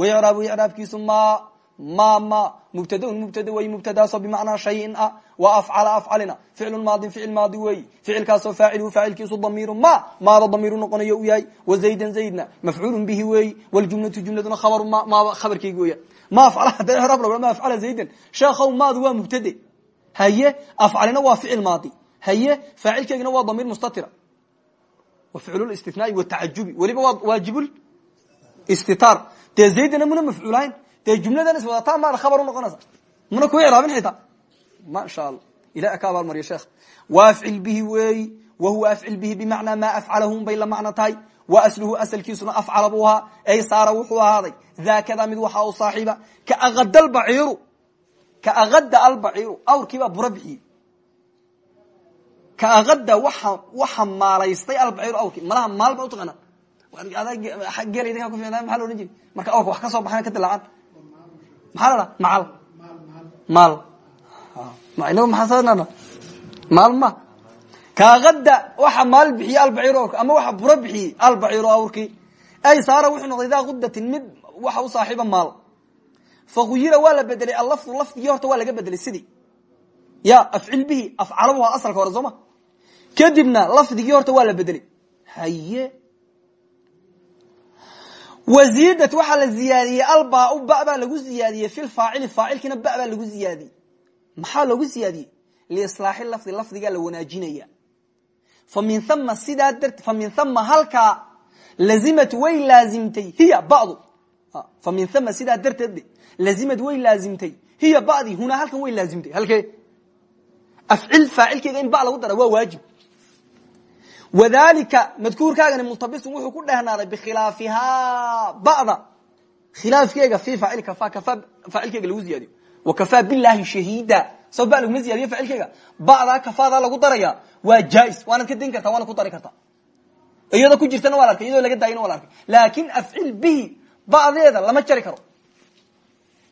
waicraabu icraabkiisu ma ma ma mubtadaun mubtada wey mubtadaasoo bimacnaa shayin ah wa afcala afcalina ficlu maadin ficil maadi weeyi ficilkaasoo faaciluhu faacilkiisu damiiru ma maada damiiru noqonayo u yahay wa zaydan zaydna mafcuulun bihi weeyi waljumlatu jumladuna khabaru ma maaba khabarkeygi weya ma afcala hadda icraab lago ma afcala zaydan sheekhow maadu waa mubtade haye afcalina waa ficil maadi haye faacilkeegina waa damiir mustatira wa ficlu istinaai watacajubi weliba waa waajib istitaar dee zaydana muna mafcuulahayn dee jumladan iswadataa maada khabar unoqonaysa muna ku icraabin xitaa. Ma sha allah ilahi ka abaal mariya sheekh. Wa afcil bihi weeyi wa huwa afcil bihi bimacnaa maa afcalahum bay la macno tahay. Wa asluhu asalkiisuna afcala buu ahaa. Ay saara wuxuu ahaaday daakada mid waxa u saaxiiba ka akada albaciiru ka akada albaciiru awrkiibaa bura bixiyey ka akada waa waxa maalaystay albaciiru awrkii. Malaha maal ba utaqaanaa maa la odhan jiri marka awrka wax ka soo baxan ka dilaacan maxaa la dhaha macal maal. Inagu maxaa maal ma. Kaakada waxa maal bixiye albaciir awrka ama waxa buro bixiyey albaciiru awrkii ay saara wuxuu noqday daa kudatin mid waxa u saaxiiba maal. Fakuyira waa la bedelay. Allafdu lafdigii horta waa laga bedelay sidii. Ya afcil bihi afcalabu waa asalka hore soo ma. Kadibna lafdigii horta waa la bedelay. Haye waziidat waxaa la ziyaadiyey albaa ba baa lagu ziyaadiyey fi lfaacili faacilkiina ba baa lagu ziyaadiyey. Maxaa loogu ziyaadiyey? Liislaaxi lafdi lafdigaa la wanaajinaya. Fa min thama sidaa dart fa min thama halkaa lazimat way laazimtay hiya badu. Fa min thama sidaa darteed lazimad way laazimtay hiya badi hunaa halkan way laazimtay halkee? Afcil faacilkeega in ba lagu dara waa waajib wadalika madkuurkaagani multabisun wuxuu ku dhehnaaday bikhilaafihaa ba'da. Khilaafkeega fi faacil kafa kafa faacilkeega lagu ziyaadiyo. Wa kafaa bilahi shahiida. Soo ba laguma ziyadiyo faacilkeega. Ba'daa kafaadaa lagu daraya waa jais waanad ka dayn kartaa waanad ku dari kartaa. Iyadoo ku jirtana waa la arkay iyadoo laga daayana waa la arkay. Laakin afcil bihi ba'deeda lama jari karo.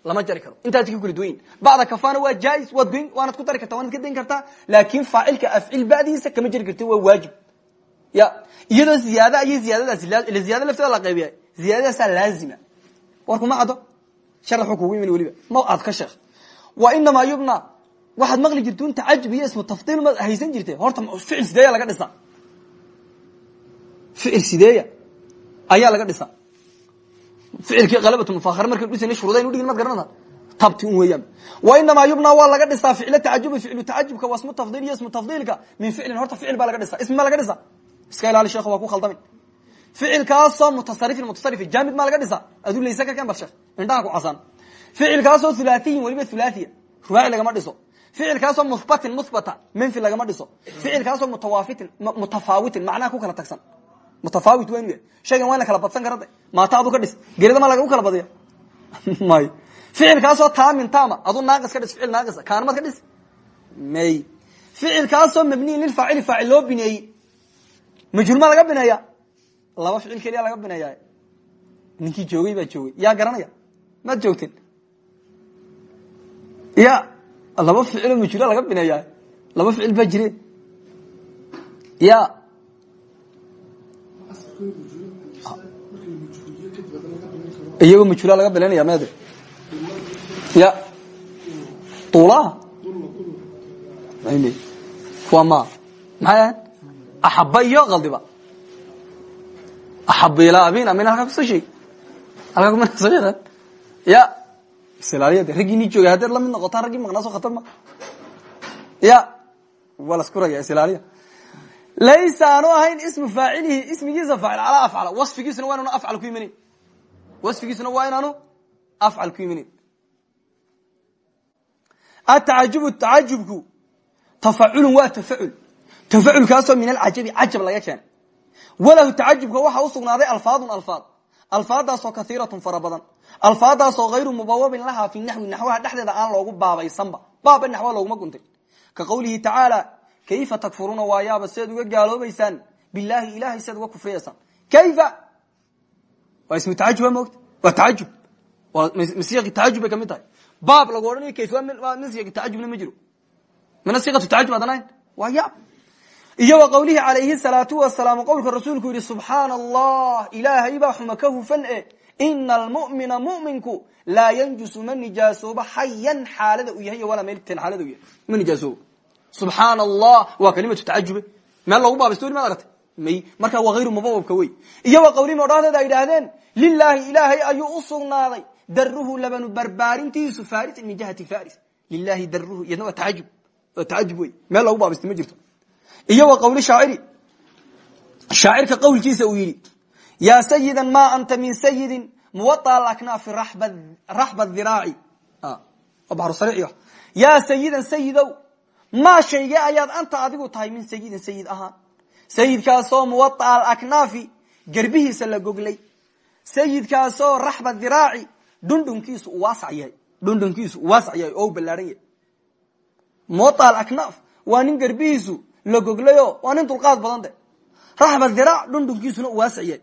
Lama jari karo. Intaasi ka kala duwanyin bacda kafana waa jais waad goyn waanad ku dari karta waanad ka dayn kartaa. Laakin faacilka afcil ba'diisa kama jari karti waa waajib ya iyadoo ziyaad iyo ziyaadadaas ziyada lafteeda la qaybiya ziyaadadaasaa laazima. Warku ma caddo. Sharaxu kugu imin weliba. Ma aad ka sheekh. Wa inamaa yubna. Waxaad maqli jirtun tacajub iyo ismu tafdiil ma haysan jirte horta ficil sideeya laga dhisa ficil sideeya ayaa laga dhisa ficilkii qalabatu mufakhar markay dhisayna shuruudayn udhigin maad garanaysa tabti un weeyaan. Wa inamaa yubna waa laga dhisaa ficlo tacajubi ficlu tacajubka waa ismu tafdiil iyo ismu tafdiilka min ficlin horta ficil baa laga dhisa ismi ma laga dhisa iska ilaali sheekh waa ku khaldami. Ficilkaasoo mutasarifin mutasarif jamid maa laga dhisa aduu laysa ka keen bal sheekh indhaha ku casaan. Ficilkaasoo hulaahiyin weliba hulaahiya rubaaci lagama dhiso. Ficilkaasoo muhbatin muhbata menfi lagama dhiso. Ficilkaasoo mutawaafitin mutafaawitin macnaha ku kala tagsan. Mutafaawit waa inu yahay shaygan waa in la kala badsan kara de maata adu ka dhis. Gerida ma lagu kala badiya. May. Ficilkaasoo taamin taama aduu naaqis ka dhis ficil naaqisa kaanmad ka dhis? May. Ficilkaasoo mabniyin lilfaacili faacil loo bineeyey majhuul maa laga bineeya laba ficil keliya laga bineeya ninkii joogay baa joogay. Yaa garanaya? Maad joogteen ya laba ficiloo majhuula laga bineeya laba ficil baa jire ya iyagoo majhuula laga bilaynaya mede ya tuulaha kuwa ma maxay ahayn axaba iyo kaldiba axaba ilaa abina mina halkaa ku soo sheegi halkaa kuma soo sheegan ya islaaliya raggii ni joogay haddaad la mid noqotaan raggii maqnaa soo khatar ma ya waa la iskuraya islaaliya laysa aanu ahayn ismu faacilihi ismigiisa faacil calaa afcala wasfigiisuna waa inaanu afcal ku imaneyn wasfigiisuna waa inaanu afcal ku imaneyn atacajubu tacajubku tafaculun waa tafacul tafaculkaasoo min alcajabi cajab laga keenay walahu tacajubka waxaa usugnaaday alfaadun alfaad. Alfaadaasoo kaiiratun fara badan. Alfaadaasoo hayru mubawabin lahaa fi naxwi naxwaha dhexdeeda aan loogu baabaysanba. Baaba naxwa looguma guntay. Ka qawlihi tacaala kayfa takfuruuna waayaaba siaad uga gaaloobaysaan. Bilaahi ilahay siaad uga kufriyaysaan kayfa? Waa ismu taajub moogta? Waa taajub masiiqi taajub bay ka mid tahay. Baab lagu odhanayo kayf waa masiiqi taajubna ma jiro. Mana siiqatu taajub adan ahayn? Waa yaab iyo wa qawlihi calayhi salaatu qowlka rasuulku yihi subxaana allah ilaahay baa xuma ka hufan e almumina muminku laa yanjusu ma nijaasoobo xayan xaalada uu yahay walaa meelten xaalada u yahay. Ma nijaasoobo subxaana allah waa kalimatu tacajube meel loogu baabaysto weli maad aragtay? May. Markaa waa hayru mubawabka wey. Iyo wa qawlihim odhahdeed ay idhaahdeen lilaahi ilaahay daruhu labanu barbaarintiisu farisan min jihati faris lilahi daruhu iyadna waa taajub waa tacajub wey. Meel ma jirto iyo wa qawli shaaciri shaacirka qawlkiisa uu yidhi yaa sayida ma anta min sayidin muwaطa laknaafi raxba dhiraaci barsariic yaa sayidan sayidow maa shayge ayaad anta adigu tahay min sayidin sayid ahaan sayidkaasoo muwaطa alaknaafi gerbihiisa la goglay sayidkaasoo raxba dhiraaci dhundhunkiisu u waasac yahay dhundhunkiisu u waasac yahay oo u ballaahan yahay muwaطa alaknaaf waa nin gerbihiisu la goglayo waa nin dulqaad badan de. Raxba dhiraac dhundhunkiisuna u waasac yahay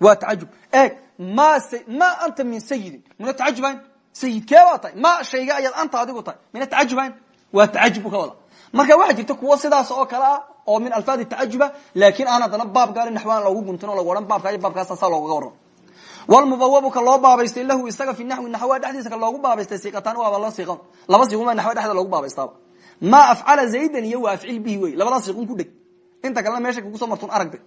waa tacajub. Eeg ma ma anta min sayidin. Mina tacajubayn sayidkee baa tahay? Ma shayga ayaad anta adigu tahay. Mina tacajubayn waa tacajub bu ka wada. Marka waxaa jirta kuwo sidaas oo kale ah oo min alfaadi tacajuba laakin aan haddana baab gaali naxwaan loogu guntin o lagu ohan baabka iyo baabkaasa saa loogaga warramo walmubawabu ka loo baabaystay lahu isaga fi naxwi naxwa dhexdiisa ka loogu baabaystay siiqataan waaba la siiqan laba siiquma naxwa dhexda loogu baabaystaaba ma afcala zaydan iyo wa afcil bihi wey. Labadaa siiqun ku dheg inta kalena meesha kugu soo martun aragde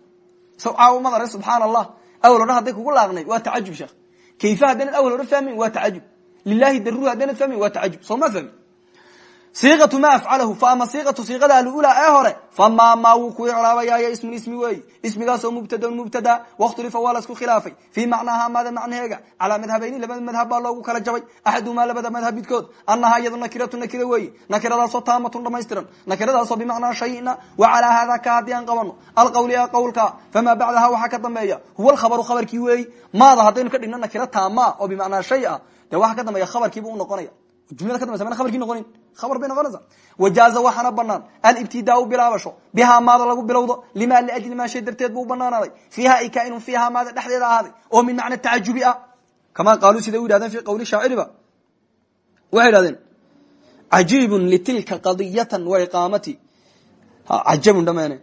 so caawo madare subxaan allah awal odhan hadday kugu laaqnay waa tacajub sheekh. Kayfa haddaynad awal odhan fahmayn waa tacajub. Lilahi daruhu haddaynad fahmayn waa tacajub. Soo ma fahmi siiqatu ma afcalahu fa ama siiqatu siiqada alula ee hore famaa maa wuu ku icraabayaayo ismun ismi weeyi ismigaasoo mubtadaun mubtada wakhtulifa waa lasku khilaafay. Fii macnaaha maada macnaheega calaa madhabayni labada madhab baa loogu kala jabay. Axadumaa labada madhab midkood anahaa iyadu nakiratu nakira weeyi. Nakiradaasoo taamatun dhamaystiran nakiradaasoo bimacnaa shayna wa calaa hada ka haddii aan qabano. Alqawli ee qawlka famaa bacdaha waxaa ka dambeeya. Huwa alkhabaru khabarkii weeyi. Maada haddaynu ka dhigno nakira taama oo bimacnaa shay ah dee waxa ka dambeeya khabarkiibu u noqonaya jumlada ka dambaysa mana khabarkii noqonin khabar bay noqonaysaa wajaaza waxaana banaan alibtidaau bilaabasho bihaa maada lagu bilowdo lima liajli maa shay darteed buu u banaanaaday fiiha ay kaainun fiiha maada dhexdeeda ahaaday oo min macna tacajubi ah kama qaaluu siday u yidhahdeen fi qawli shaaciriba waxay idhahdeen cajiibun litilka qadiyatan waiqaamati cajabun dhameene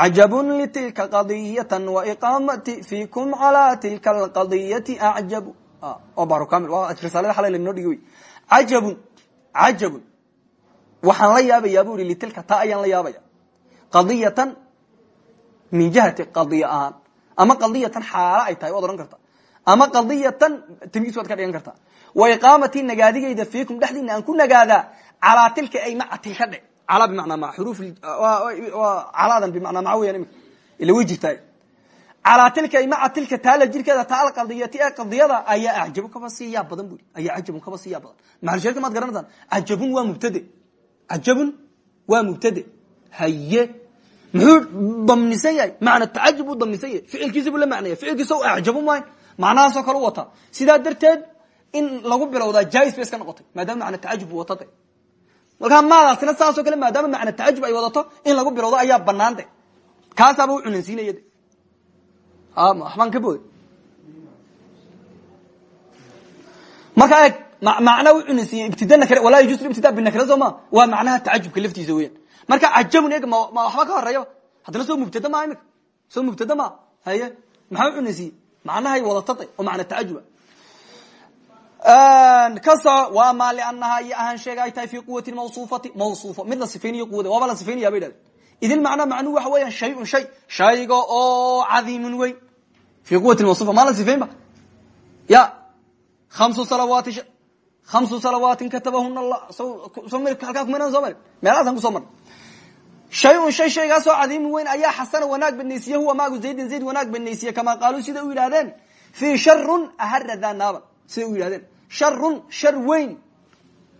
cajabun litilka qadiyatan waiqaamati fiikum calaa tilka alqadiyati acjabu oo baro kamil waa risaalada xalay lainoo dhigi wey cajabun cajabun waxaan la yaabayaa bu ihi litilka taa ayaan la yaabaya qadiyatan min jihati qadiya ahaan ama qadiyatan xaalo ay tahay waad odhan karta. Ama qadiyatan tamyiis waad ka dhigan kartaa wa iqaamati nagaadigayda fiikum dhexdiina aan ku nagaadaa calaa tilka ay maca tilka dhe. Calaa bimacnaa ma xuruf calaadan bimacnaa maca weyan imika. Ila way jirtaa calaa tilka maca tilka taala jirkeeda taa alqadiyati ee qadiyada ayaa acjabu kaba sii yaab badan bui ayaa cajabun kaba sii yaab badan maxalsheerka maad garanaysaan cajabun waa mubtade. Cajabun waa mubtade. Haye. Muxuu damnisan yahay? Macna tacajub u damnisan yahay. Ficilkiisi buu la macnaya ficilkiisa u acjabu maayo macnahaasoo kale u wataa. Sidaa darteed in lagu bilowdaa jais bay iska noqotay maadaama macna tacajub wata de markaa maadaasina saasoo kale maadaama macna tacajub ay wadato in lagu bilowdo ayaa banaan de kaasaaba u cunansiinaya de waxbaan ka booday marka eeg macna u cunansiiye ibtida nakre walaa yajus ibtida binakre soo ma waa macnaha tacajubka laftiisa weyan marka cajabun eeg ma waxba ka horreeya haddana soo mubtada maa imika soo mubtada ma haye maxaa u cunansiiye macnahay wadatatay oo macna tacajuba. Kaso waa maa lianaha iyo ahaan sheega ay tahay fi quwati mawsufati mawsufo mid la sifaynayo quwada waaba la sifaynaya bay dhahdeen idin macnaa macnuhu waxa weeyaan shayun shay. Shayga oo cadiimun weyn. Fi quwati mawsufa maa la sifayn ba? Ya. Kamsu salawaati kamsu salawaatin katabahuna allah. So halkaa kumaynaan soo marin. Meelahaasaan ku soo marna shayun shay shaygaasoo cadiimun weyn ayaa xasana wanaag banaysiye huwa maagu zaydin zayd wanaag banaysiye kamaa qaaluu sida u yidhahdeen fii sharun ahara daa naaban. U yidhahdeen sharun shar weyn.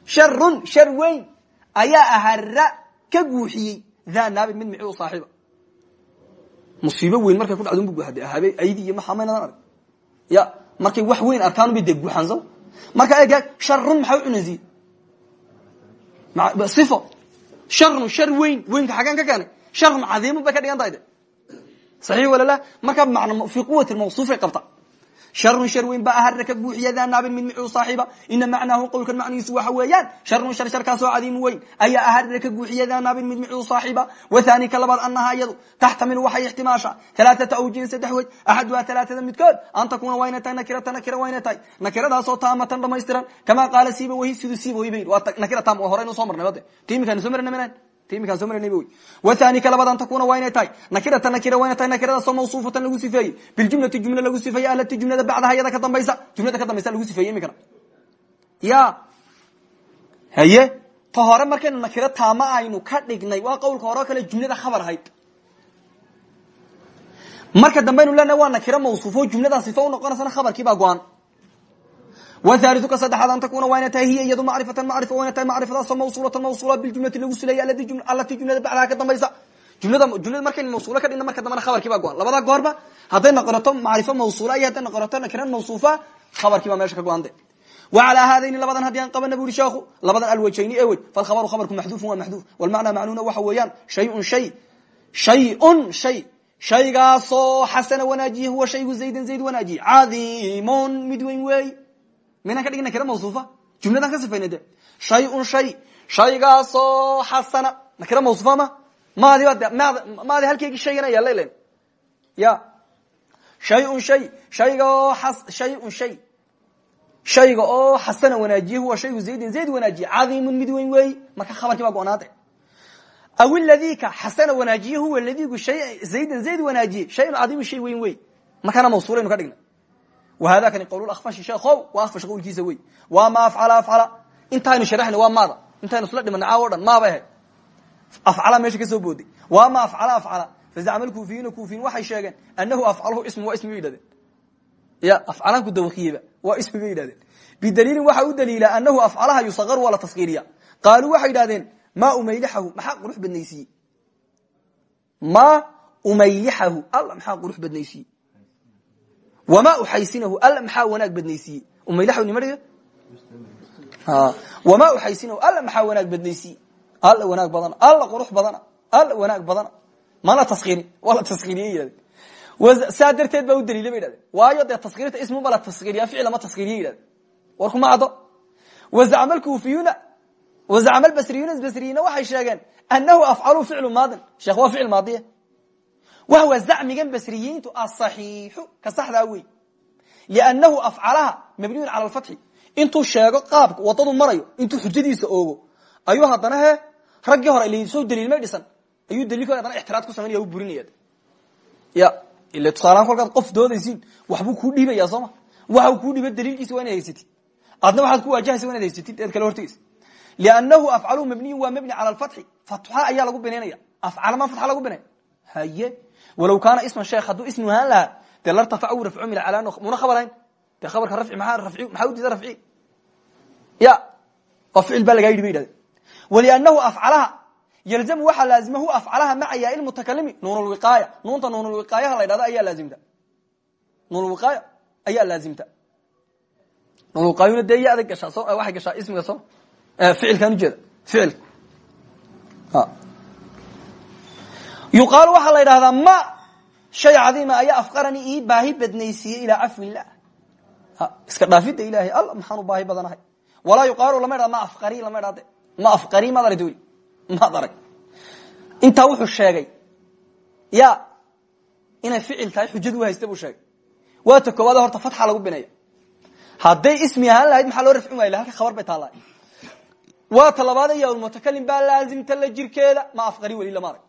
Sharun shar weyn. Ayaa ahara ka naabin mid mici u saaxiiba. Musiibo weyn markay ku dhacdo bu aydi iyo maxamaynadan arag? Ya markay wax weyn arkaan bay dee guuxaansa marka eeg sharun maxaa u cunansiye sifo. Sharun shar weyn weynka xageen ka keenay. Sharun cadiimun bay ka dhigan tahay de saxiix walala markaa man fi quwati mawsuufay qabta sharun shar weyn ba ahara ka buuxiya daa naabin mid micuu saaxiiba ina macnaahu qowlkan macnihiisu waxa weeyaan sharun shar sharkaasoo cadiimu weyn. Ayaa ahara ka buuxiya daa naabin mid micuu saaxiiba wathani ka labaad anaha iyadu taxtamilu waxay ixtimaashaa alaaata awjihin saddex wej axaduha alaatada midkood. An takuuna waa inay tahay nakirata nakira waa inay tahay nakiradaasoo taamatan dhamaystiran kamaa qaala siiba wahi siduu siiba way ba yidhi waa nakira tam horeynu soo marnay bade timikaanu soo marnay mn ani ka labaad an takuna waa inay tahay nakirata nakira waa inay tahay nakiradaasoo mawsuufatan lagu sifeeyey biljumlati jumla lagu sifeeyey alati jumlada bacdaha iyada ka dambaysa jumlada ka dambaysa lagu sifeeyey imikana ya haye ta hore markaynu nakiro taama aynu ka dhignay waa qawlka hore kale jumlada khabar ahayd marka dambaynu leenahay waa nakiro mawsuufo jumladaa sifo unoqonaysana khabarkii baa go-an wthaliuka saddexaad an takuna waa ina tahay hiy iyadu macrifatan macrifa waa ina tahay macrifadaasoo mawsulatan mawsuula biljumlati lagu sileeyay alatii jumlada bacdaha ka dambaysa jumlada jumlada markayna mawsuula ka dhigna marka dambana khabarkii baa go-an labadaa goorba hadday noqonato macrifo mawsuula iyo hadday noqonato nakiran mawsuufa khabarkii baa meesha ka go-ande wacalaa haadayni labadan haddii aan qabana buri sheekhu labadan alwajayni eewey falkhabaru khabarku maxduufun waa maxduuf walmacnaa macnuuna waxa weeyaan shayun shay shayun shay shaygaasoo xasana wanaajiye huwa shaygu zaydan zayd wanaajiye cadiimun mid weyn wey minaan ka dhigi nakira mawsuufa? Jumladaan ka sifayna de shayun shay. Shaygaasoo xasana. Nakira mawsuufa ma? Maadi maadi halkeygii shaygana yaalla len ya shayun shay. Shayga oo shayun shay. Shayga oo xasana wanaajiye. Huwa shaygu zaydin. Zayd wanaajiye. Cadiimun mid weyn weey. Marka khabarkii baa go-naade aw ladika xasana wanaajiye. Huwa ladigu zaydan zayd wanaajiye. Shayun cadiimun shay weyn wey markaana mawsuulaynu ka dhigna whada kani qowl akfashi sheekhow waa akfash qowlkiisa wey waa ma afcala afcala intaynu sharaxna waa maada intaynu isla dhimana caawo dhan maabay ahayd afcala meesha ka soo booday waa ma afcala afcala fazacma lkuufiyina kuufiyin waxay sheegeen anahu afcaluhu ismu waa ismi bay yidhahdeen ya afcalanku dawakiyeba waa ismi bay yidhahdeen bidaliilin waxa u daliila anahu afcalaha yusaqaru waa la taskiiriya qaaluu waxay yidhahdeen ma umaylixahu maxaa qurux badnaysiiye ma umaylixahu alla maxaa qurux badnaysiiye wma uxaysinahu alla maxaa wanaag badnaysiiye umaylawnimad wama uxaysinahu alla maxaa wanaag badnaysiiye alla wanaag badana alla qurux badana alla wanaag badana mana taskiirin waa la taskiiriye yidhahdeen saa darteed baa u daliila bay yidhahdeen waayo dee taskiirta ismuba la taskiiriya ficil lama taskiiriye yidhahdeen war kuma caddo wazacma lkufiyuna wazacma lbasriyuna basriyina waxay sheegeen anahu afcalu ficlu maadin sheekh waa ficil maadiye wahwa zacmigan basriyiintu asaxiixu ka saxdaa wey liannahu afcalaha mabniyun cala alfatxi intuu sheego qaabka wadadu marayo intuu xujadiisa oogo ayuu haddana he raggii hore la soo daliilmay dhisan ayuu daliilkood haddana ixtiraad ku samaynaya u burinaya ya ila tusaalahaan kolkaad qof doodaysiin waxbuu kuu dhiibaya sooma waxa kuu dhiiba daliilkiisa waa inaad haysatid adna waxaad ku waajahaysa wa inaad haysatid eed kala hortegeysa liannahu afcaluhu mabniyun waa mabni cala alfatxi fatxa ayaa lagu binaynaya afcala ma fatxa lagu binay haye walow kaana isman sheekh hadduu ismi ahaan lahaa dee lartafac u rafcu mila calaa muna khabarayn dee khabarka rafci maa rafci maxaa u diida rafci? Ya oo ficil baa lagaa yidhi bay yidhahdeen. Waliannahu afcalaha yalzamu waxaa laazima hu afcalaha maca yaa ilmutakalimi nuunulwiqaaya nuunta nuunulwiqaayaha la ydhahdo ayaa laazimta. Nuunulwiqaaya ayaa laazimta. Nuunulwiqaayuna dee ya adag gashaa so waxay gashaa ismiga soo ficilkaan ujeeda ficilka yuqaalu waxaa la yidhahdaa ma shay cadiima ayaa afqarani ii baahi badnaysiiyey ilaa cafwi illah iska dhaafidda ilahay alla maxaanu baahi badanahay walaa yuqaalu lama ydhahda ma afqari lama ydhahde ma afqari maad aragta wy maad arag intaa wuxuu sheegay ya inay ficil tahay xujadu haysta buu sheegay. Waa ta koowaad horta fatxa lagu binaya hadday ismi ahaan lahayd maxaa loo rafcin waaya halka khabar bay taallaa waa ta labaad ya mutakalim baa laazimta la jirkeeda. Ma afqari weli lama arag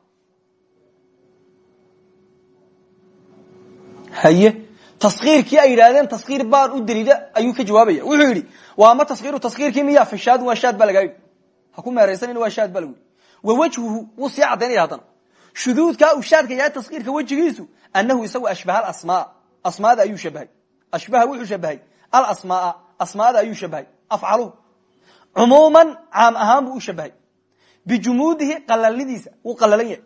haye. Taskiirkii ay yidhahdeen taskiir baan u daliila ayuu ka jawaabaya. Wuxuu yidhi waa ma taskiiru taskiirkii miya fa shaadun waa shaad baa lagaa yidhi ha ku meeraysanin waa shaad baa lagu yidhi wa wajhuhu wuu sii caddaynaya haddana. Shuduudkaa uu shaadka yahay taskiirka wejigiisu annahu isagu ashbaha alasmaa. Asmaada ayuu shabahay ashbaha wuxuu shabahay alasmaaa asmaada ayuu shabahay afcaluhu cumuuman caam ahaan buu u shabahay bijumuudihi qalalnidiisa wuu qalalan yahay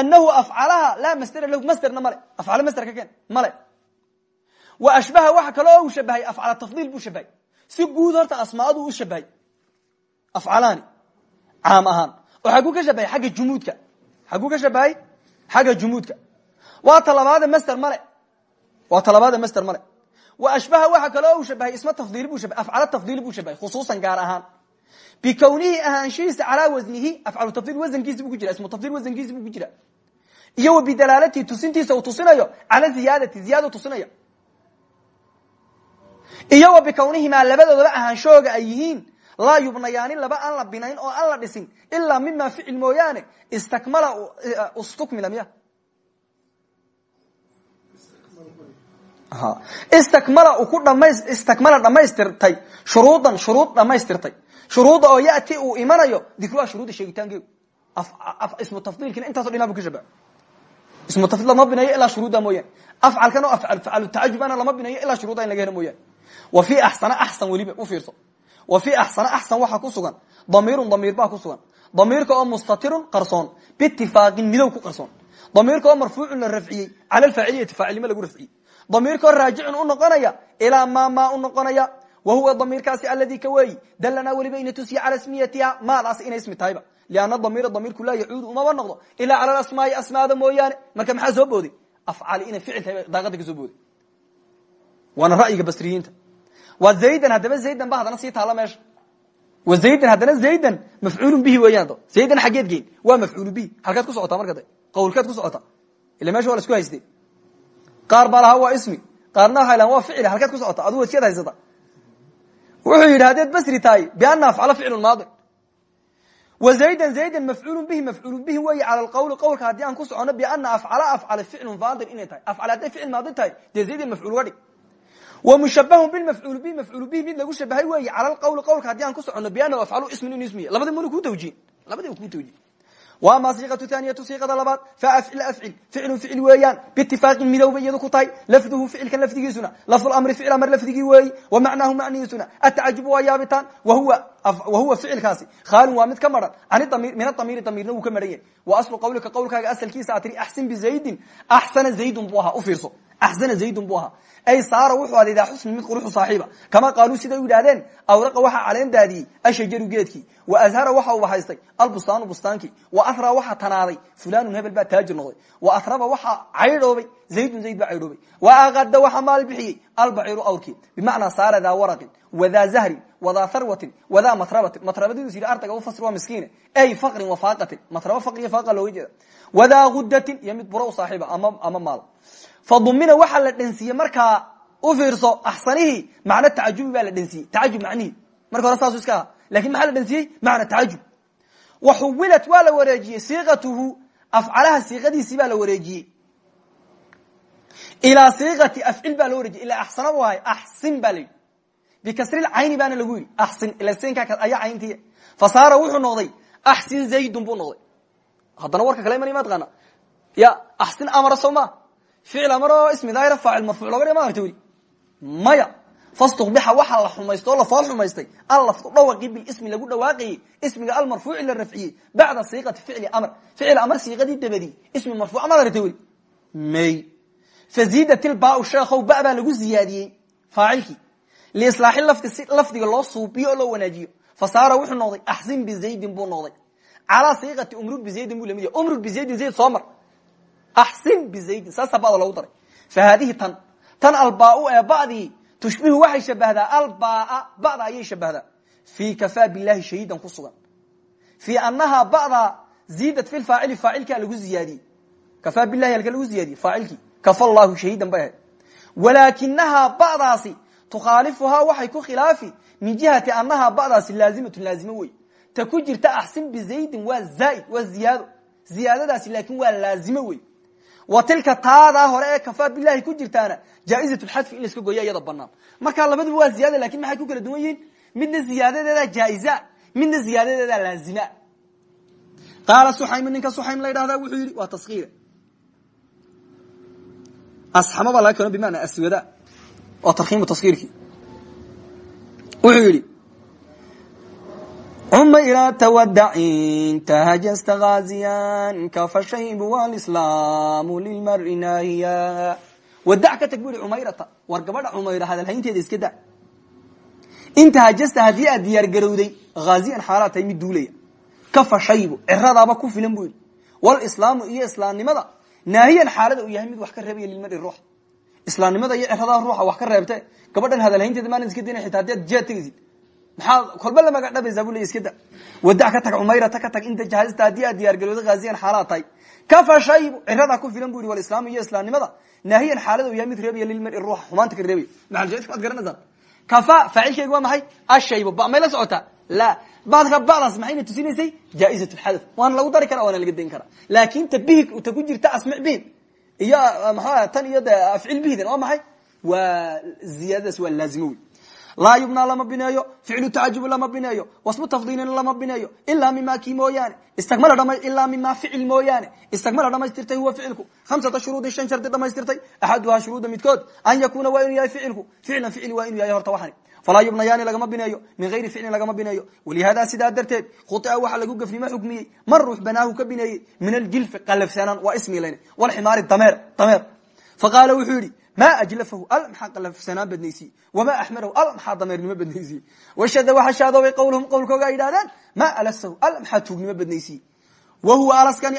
anahu afcalaha laa masdera lahu masderna male. Afcalo masder ka keen male. Wa ashbaha waxa kale oo uu shabahay afcala tafdiil buu shabahay si guud horta asmaadu u shabahay afcalaani caam ahaan. Oo xagguu ka shabahay xagga jumuudka. Xagguu ka shabahay xagga jumuudka. Waa ta labaade masder male. Waa talabaada master male. Wa ashbaha waxa kaloo uu shabahay isma tafdiili buu shabahay afcala tafdiili buu shabahay khusuusan gaar ahaan bikownihi ahaanshihiisa calaa wasnihi afcalu tafdiil wasankiisi buu ku jira ismu tafdiil wasankiisi buu ku jira. Iyo wa bidalaalatihi tusintiisa uu tusinayo cala ziyaadati ziyaada tusinaya iyo wa bikownihimaa labadoodaba ahaanshahooga ay yihiin laa yubnayaani laba aan la binayn oo aan la dhisin ilaa mima ficil mooyaane istakmala ustukmila miya. Istakmala ku dhama istakmala dhamaystirtay shuruudan shuruud dhamaystirtay shuruudda oo yati uu imanayo dikruha shuruudda sheegitaankeedu ismu tafdiilkina intaaso dhinaa bu ka shaba. Ismu tafdiil lama binayo ilaa shuruudda mooyaane afcalkan oo afcalu tacajubana lama binayo ilaa shuruudda in laga helo mooyaane wa fi axsana axsan weliba u fiirso. Wa fi axsana axsan waxaa ku sugan. Damiirun damiir baa ku sugan. Damiirka oo mustatirun qarsoon. Biitifaaqin midow ku qarsoon. Damiirka oo marfuucun la rafciyey. Cala alfaaciliyati faacilnimo lagu rafciyey. Damiirka oo raajicun u noqonaya ilaa ma ma u noqonaya wa huwa damiirkaasi aladi ka weeyi dalanaa weliba ina tusiye cala smiyatiha maadaas inay ismi tahayba lianna damiira damiirku laa yacuudu umaba noqdo ilaa cala asmaai asmaada mooyaane marka maxaa soo booday afcali inay ficil tahay daaqada ka soo booday waana ra'yiga basriyiinta waa zaydan haddaba zaydan ba haddana sii taalla meesha wa zaydan haddana zaydan mafcuulun bihi weeyaan do zaydan xaggeed geen waa mafcuulu bihi halkaad ku socotaa marka de qawlkeed ku socotaa ila meesha waa la isku hayste qaar baa lahaa waa ismi qaarna waxay lahan waa ficil halkeed ku socota aduu wadsiyad haysata wuxuu yidhi haddeed basri tahay? Biana afcala ficlu maadi. Wa zaydan zaydan mafcuulu bihi mafcuulu bihi weyi cala lqawli qawlka haddii aan ku socono biana afcala afcala ficlun faadil inay tahay. Afcal hadday ficil maadi tahay dee zaydan mafcuul uga dhig. Wa mushabahun bilmafcuul bihi mafcuulu bihi mid lagu shabahay weyi cala lqawli qawlka haddii aan ku socono bianahu afcalu ismin inu ismiya labadi muna kuu tawjiin. Labadiba kuu tawjiin ama siqatu thaniyatu siqada labaad faafcil afcil ficlu ficil weeyaan biitifaaqin midowba iyadu ku tahay lafduhu ficilkan lafdigiisuna lafdlamri ficil amar lafdigii weeyi wa macnaahu macnihiisuna atacajub waa yaabitaan wahuwa ficilkaasi khaalin waa mid ka maran min adamiiri damiirna wuu ka maran yahay wa aslu qawlika qawlkaaga asalkiisa a tiri axsin bizaydin axsana zaydun buu ahaa u fiirso axsana zaydun buu ahaa ay saara wuxuu ada idaa xusni mid quruxu saaxiiba kama qaaluu siday u yidhahdeen awraqa waxaa caleen daadiyey ashajaru geedkii wa azhara waxa uba haystay albustaanu bustaankii wa ahraa waxaa tanaaday fulanun hebel baa taajir noqday wa ahraba waxaa caydhoobay zaydun zayd baa caydhoobay wa akada waxaa maal bixiyey albaciiru awrkii bimacnaa saara daa waraqin wadaa zahrin wadaa harwatin wadaa matrabatin matrabadiius yidhi ardayga ufasir waa miskiine ay faqrin wa faaqatin matraba faqriya faaqa looga jeeda wadaa gudatin iyo mid buro u saaxiiba ama ama maal fadumina waxaa la dhansiiyey markaa u fiirso axsanihii macno tacajubi baa la dhansiiyey tacajub macnihii marka hore saasu iska aha. Lakin maxaa la dhansiiyey macna tacajub waxuwilat waa la wareejiyey siiqatuhu afcalaha siiqadiisii baa la wareejiyey. Ilaa siiqati afcil baa loo wareejiyey. Ilaa axsana bu ahay axsin ba la yidhi. Bikasril cayni baana lagu yidhi. Axsin ila siinka ayaa cayntiya fasaara wuxuu noqday axsin zaydun buu noqday. Haddana warka kale imanay ma taqaana ya axsin amara soo ma ficil amaroo ismi daahira faacil marfuuc loga dhiga ma arta weli maya fastuqbixa waxaa la xumaysta oo la fool xumaystay allafdu dhawaqii bilismi lagu dhawaaqayey ismiga almarfuuci la rafciyey bacda siiqati ficli amr ficil amar siiqadii dabadi ismi marfuuc maad aragtay weli may faziidat ilbaa sheekhow ba baa lagu ziyaadiyey faacilkii liislaaxi lafdi si lafdiga loo suubiyo oo loo wanaajiyo fasaara wuxuu noqday axsin bizaydin buu axsin bizaydin saasaa bada loogu daray fa haadihi tan tan albaa ee badii tushbihu waxay shabahdaa albaa bada ayay shabahdaa fii kafaa bilahi shahiidan ku sugan fii bada ziidat fi faacili faacilkaa lagu ziyaadiyey kafaa bilahi lagu ziyaadiyey faacilkii kafa llahu shahiidan bay ahayd walaakinahaa badaasi tukhaalifuhaa waxay ku min jihati anahaa badaasi laazimatun laazimo wey ta ku jirta axsin bizaydin waa zaaid waa ziyaado ziyaadadaasi laakin waa laazimo wa tilka taadaa hore ee kafaa bilahi ku jirtaana jaaizat lxadfi in la iska gooya iyada banaan labaduba waa ziyada laakiin maxay ku kala duwan yihiin? Midna ziyaadadeedaa jaa'iza midna ziyaadadeedaa laazima. Qaala suxaym ninka suxaym la ydhahdaa wuxuu yidhi waa taskiir asxama baa laga aswada. Waa tarkiimu taskiirkii wuxuu yidhi cuma ilaa tawadacin tahajasta gaaziyan kafa shaybu walislaamu lilmari naahiya wadac ka tag bu ihi cumayrata war gabadha cumayra hadalhaynteeda iska da in tahajasta haddii aad diyaar garowday haaziyan xaalaad tahay mid duulaya kafa shaybu ciradaaba ku filan bu yidhi walislaamu iyo islaamnimada naahiyan xaalada uu yahay mid wax ka reebaya lilmari ruux islaamnimada iyo ceradaha ruuxa wax ka reebte maxaad kolba la maga dhabaysaa bu ley iska da. Wadac ka tag cumayrata ka tag inta jahazta haddii aad diyaargalooda haaziyan xaalaad tahay. Kafa shaybu ciradaa ku filan bu yihi walislaam iyo islaamnimada. Naahiyan xaalada u yahay mid reebaya lilmari ruuxa xumaanta ka reebaya. Waad garanaysaan kafa faacilkeyga waa maxay? Ashaybu. Ba may la socotaa la. Badka badaas maxayna tusinaysay? Jaa-izat lxadaf waana lagu dari kara waana laga dayn karaa. Laakin ta bihig ta ku jirta asmic bihin iyo maxaa tan iyo de afcil bihidan waa maxay? Waa ziyaadadaas waa laazimo wey laa yubnaa lama bineeyo ficlu tacajubu lama bineeyo wasmu tafdiilina lama bineeyo ilaa mima kii mooyaane istagmala dhama ilaa mima ficil mooyaane istagmala dhamaystirtay huwa ficilku hamsata shuruudin shan shardi dhamaystirtay axaduhaa shuruuda midkood an yakuna waa inuu yahay ficilku ficlan ficil waa inuu yahay horta waxani falaa yubnayaani lagama bineeyo min gayri ficlin lagama bineeyo walihaadaa sidaa darteed khutia waxaa lagu gafnimo xukmiyey man ruux banaahu ka bineeyey min aljilfi qalafsanaan waa ismilan walximaari dameer dameer faqaala wuxuu yidhi ma ajlafahu al maxaa qalafsanaan badnaysiye wamaa axmarahu al maxaa dameernimo badnaysiye washada waxaa shaadoobay qawluhum qowlkooga ay yidhahdeen ma alasahu al maxaa tuugnimo badnaysiye wahuwa alaskani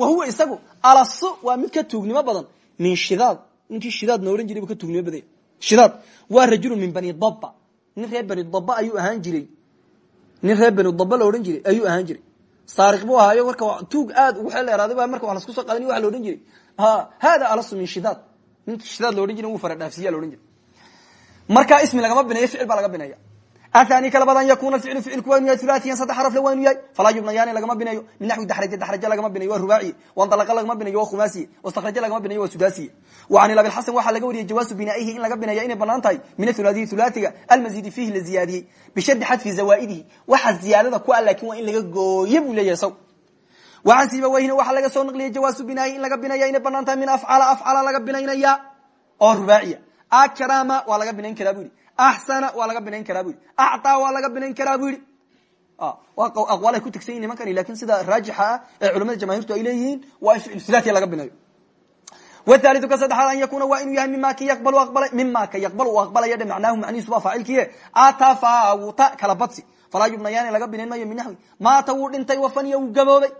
wahuwa isagu alasu waa mid ka tuugnimo badan min shidaad ninkii shidaad na odhan jiray buu ka tuugnimo badanya shidaad waa rajulun min bani daba nin reer bani daba ayuu ahaan jiray nin reer bani daba la odhan jiray ayuu ahaan jiray saariq buu ahaayo marka tuug aad ugu xeel dheeraaday ba marka wax lasku soo qaadany waa la odhan jiray hada alasu min shidaad ninki shidaad la odhan jiray wuu fara dhaafsiya la odhan jiray markaa ismi lagama bineeyo ficil baa laga bineeya athani kala badan yakuna ficlu ficilku waa inu yahay hulatiyan saddex xarafle waa inu yahay. Falaa yubnayaani lagama bineeyo min naxwi daxraje daxraje lagama bineyo waa rubaaciye wandalaqa lagama bineyo waa khumaasiye wastakraje lagama bineyo waa sudaasiye wa can abilxasan waxaa laga wariyey jawaasu binaa'ihi in laga bineeya inay bannaan tahay. Min athulaatiyi thulaatiga almazidi fiihi la ziyaadiyey bishadi xadfi zawaa'idihi. Waxa ziyaadada ku a laakin waa in laga gooye buu leeyahay saw wacan sibaweyhina waxaa laga soo naqliyey jawaasu binaahi in laga binaya inay bannaan tahay min afcala afcala laga binaynaya. Oo rubaaciya akrama waa laga binayn karaa bu yidhi axsana waa laga binayn karaa bu yidhi actaa waa laga binayn karaa bu yidhi aqwaal ay ku tegsan yihiin nimankani laakiin sida raajixa ah ee culamada jamahirtu ay leeyihiin waa in ficil hulatiya laga binayo wthaliu ka saddexaad an yakuna waa inuu yahay mima ka yaqbal aqbalay mima ka yaqbal uu aqbalaya dhe macnaahu macnihiisu waa faacilkiye atafawuta kala badsi. Falaa yubnayaani laga binayn mayo min naxwi maata wuu dhintay wafaniya wuu gaboobay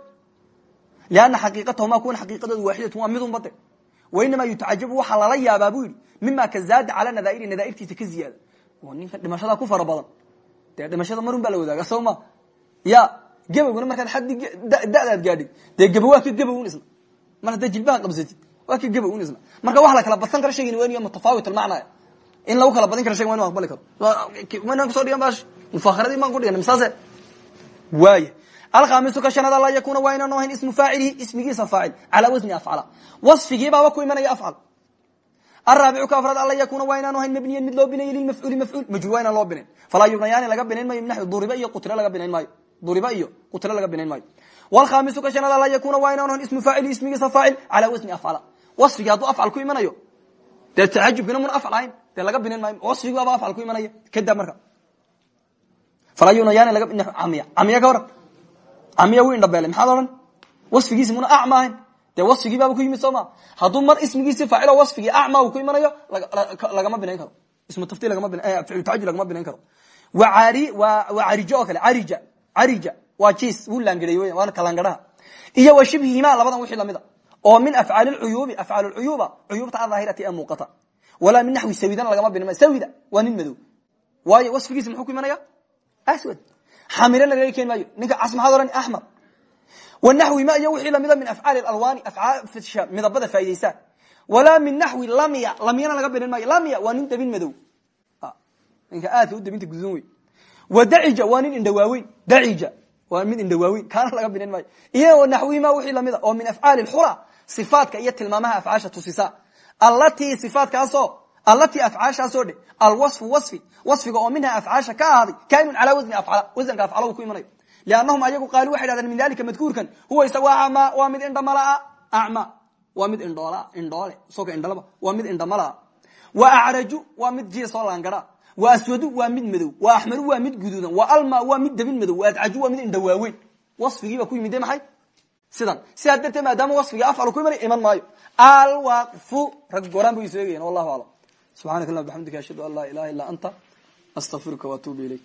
lianna xaqiiqatahuma kuwan xaqiiqadoodu waaxidatu waa midun bade wainamaa yutacajabu waxaa lala yaabaa bu yidhi mima ka zaada cala nadaairi nadaairtiisa ka ziyaada oo ninka dhimashada ku fara badan dee dhimashada marun baa la wadaaga soo ma ya gebowguna markaad xaddi da'daad gaadhid dee gebo waa ka gebowun isna mar haddaad jilbaha qabsatid waa ka gebowun isna marka wax la kala badsan karo shaygan waa inu mutafaawit almacnaa in lagu kala badin karo shaygan wa inu aqbali karo wana kuso dhigan bash mufakharadii maan ku dhigan misaase waaya alkhamisu ka shanaad laa yakuna waa inaanu ahayn ismu faacilihi ismigiisa faacil calaa wasni afcala. Wasfigii baaba ku imanaya afcal. Araabicu ka afraad alla yakuna waa inaanu ahayn mabniyan mid loo binayay lilmafcuuli mafcuul majruur waa inaan loo binayn falaa yubnayaani laga binayn maayo min naxwi duriba iyo qutile laga binayn maayo duriba iyo qutile laga binayn maayo. Wlkhamisu ka shanaad laa yakuna waa inaanu ahayn ismu faacili ismigiisa faacil calaa wasni afcala. Wasfigii hadduu afcal ku imanayo dee tacajubkina muna afcal ahayn dee laga binayn maayo wasfigi baaba afcal ku imanaya kada marka. Falaa yubnayaani laga camiya camiya ka waran camiya wi indhabeelay maxaad odhan? Wasfigiisi muna acma ahayn. Dee wasfigii baaba ku yimid soo ma? Hadduu mar ismigiisi faacilo wasfigii acma uu ku imanayo lagama binayn karo. Ismu taftil lagama ficlu tacajub lagama binayn karo. Waa carijo oo kale carija carija waa jiis wuu laangareey weya waana kalaangaraha iyo wa shibhihima labadan wixii la mid a. Oo min afcaali lcuyuubi afcaal lcuyuuba cuyuubta adaahirati ee muuqata. Walaa min naxwi sawidana lagama binayn mayo sawida waa nin madow. Waayo wasfigiisi muxuu ku imanaya aswad xamirana laga keeni maayo. Ninka cas maxaad ohan axmar wanaxwi ma iyo wixii lamida min afcaali alwaani afcaasha midabada faa'idaysaan walaa min naxwi lamya lamyana laga binayn maayo. Lamya waa nin dabin madow. Ninka aadka u dabinta gududan wey wa dacija waa nin indhawaaweyn. Dacija waa mid indhawaaweyn. Kaana laga binayn maayo. Iyo naxwihima wixii lamida oo min afcaali xula sifaatka iyo tilmaamaha afcaasha tusisa. Allatii sifaatkaasoo allatii afcaashaasoo dhe alwasfu wasfi. Wasfiga oo minha afcaasha ka ahaaday kainun calaa wasni afcala wasanka afcalo ku imanayo liannahum ayagu qaaluu waxay dhahdeen min dalika madkuurkan huwa isaga amaa waa mid indhamala acma. Waa mid indhool indhoole isagoo indhalaba waa mid indhamala wa acraju waa mid jiya soo laangara. Wa aswadu waa mid madow. Wa axmaru waa mid guduudan. Wa alma waa mid dabin madow. Wa adcaju waa mid indhawaaweyn wasfigiiba ku yimide maxay? Sidan. Sidaa darteed maadaama wasfiga afcal ku imanay iman maayo. Alwaqfu. Rag goraan bu isegayaan wallahu aclam subxanak allah bxamdika ashhadu an laa ilaha illa anta astaqfiruka waatuubu ilayk